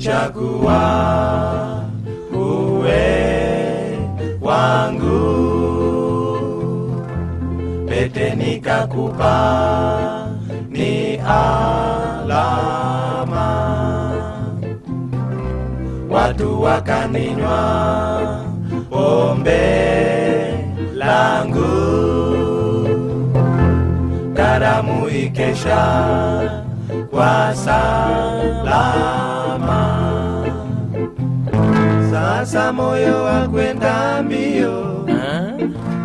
nilikuchagua uwe wangu, pete nikakupa ni alama, watu wakaninywa pombe langu, karamu ikesha kwa salama. Sasa moyo wa kwenda mbio, Ah,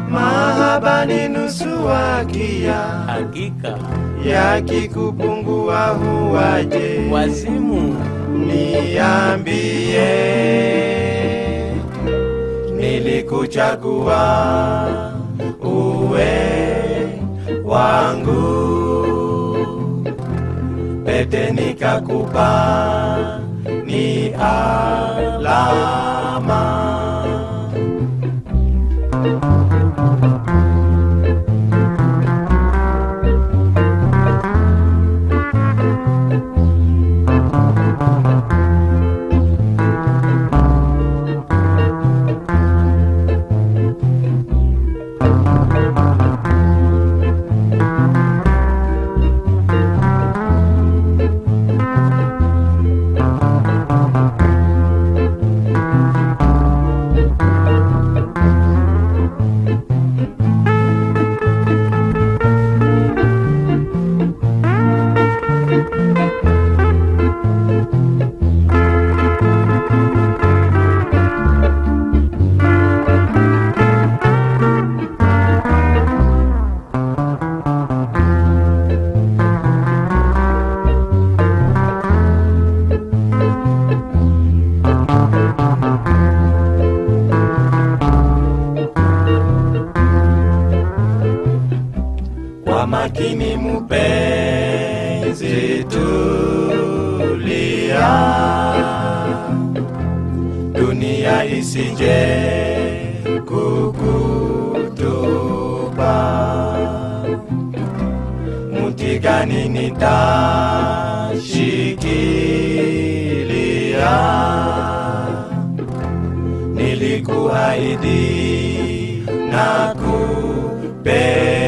mahaba ni nusu wakia, hakika. Yakikupungua huwaje? wazimu. Niambie, nilikuchagua uwe wangu, pete nikakupa ni alama. Makini mupenzi, tulia, dunia isije kukutupa. Muti gani nitashikilia? Nilikuahidi na kupenda